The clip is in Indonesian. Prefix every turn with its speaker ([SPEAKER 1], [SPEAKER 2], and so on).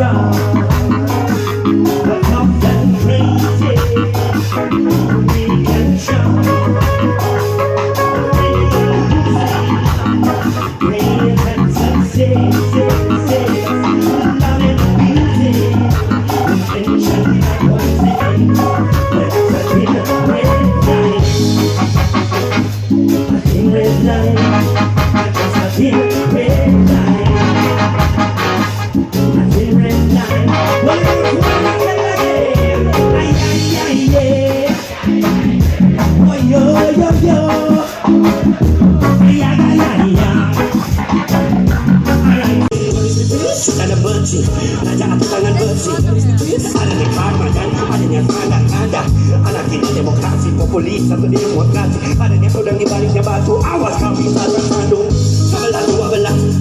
[SPEAKER 1] around. Ada bersih, tangan bersih Ada ada demokrasi, populis, satu demokrasi. Di